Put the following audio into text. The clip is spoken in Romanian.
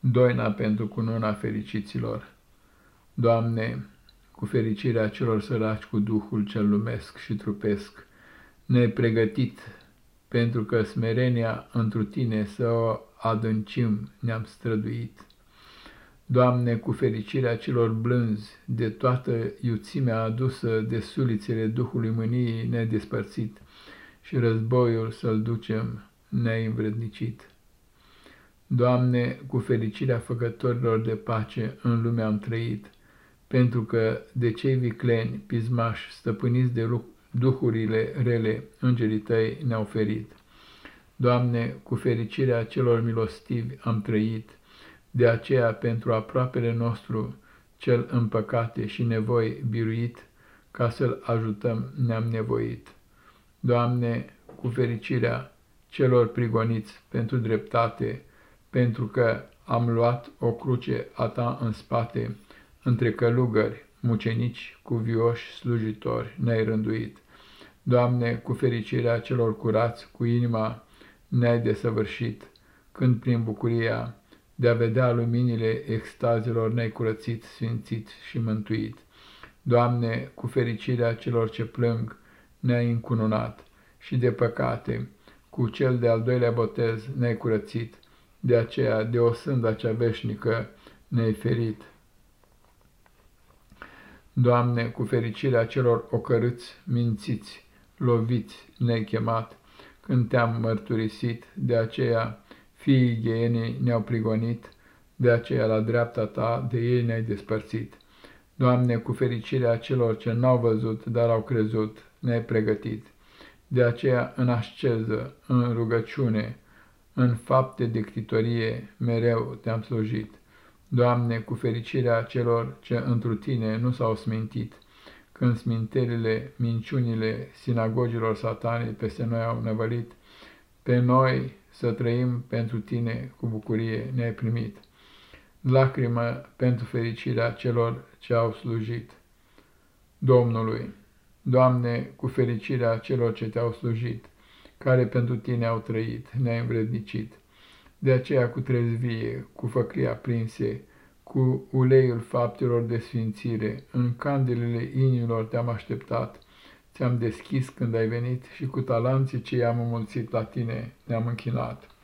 doina pentru cununa fericiților. Doamne, cu fericirea celor săraci cu Duhul cel lumesc și trupesc, ne pregătit, pentru că smerenia întru Tine să o adâncim ne-am străduit. Doamne, cu fericirea celor blânzi, de toată iuțimea adusă de sulițele Duhului Mâniei nedespărțit și războiul să-l ducem neînvrednicit. Doamne, cu fericirea făcătorilor de pace în lume am trăit, pentru că de cei vicleni, pismași, stăpâniți de duhurile rele, îngerii tăi ne-au ferit. Doamne, cu fericirea celor milostivi am trăit, de aceea pentru aproapele nostru, cel în păcate și nevoi biruit, ca să-l ajutăm ne-am nevoit. Doamne, cu fericirea celor prigoniți pentru dreptate, pentru că am luat o cruce a ta în spate, între călugări, mucenici, cuvioși, slujitori, ne-ai rânduit. Doamne, cu fericirea celor curați, cu inima ne-ai desăvârșit, când prin bucuria de a vedea luminile extazilor ne-ai curățit, sfințit și mântuit. Doamne, cu fericirea celor ce plâng, ne-ai încununat și de păcate, cu cel de-al doilea botez ne-ai curățit, de aceea, de o sânda cea veșnică, ne-ai ferit. Doamne, cu fericirea celor ocărâți, mințiți, loviți, ne-ai chemat, când te-am mărturisit, de aceea fiii ghienii ne-au prigonit, de aceea la dreapta ta de ei ne-ai despărțit. Doamne, cu fericirea celor ce n-au văzut, dar au crezut, ne-ai pregătit. De aceea, în asceză, în rugăciune, în fapte de critorie, mereu te-am slujit. Doamne, cu fericirea celor ce întru Tine nu s-au smintit, când sminterile, minciunile sinagogilor satanii peste noi au năvălit, pe noi să trăim pentru Tine cu bucurie ne-ai primit. Lacrimă pentru fericirea celor ce au slujit. Domnului, Doamne, cu fericirea celor ce Te-au slujit, care pentru Tine au trăit, ne-ai învrednicit. De aceea cu trezvie, cu făclia prinse, cu uleiul faptelor de sfințire, în candelele inimilor te-am așteptat, ți-am deschis când ai venit și cu talanții ce i-am înmulțit la tine ne-am închinat.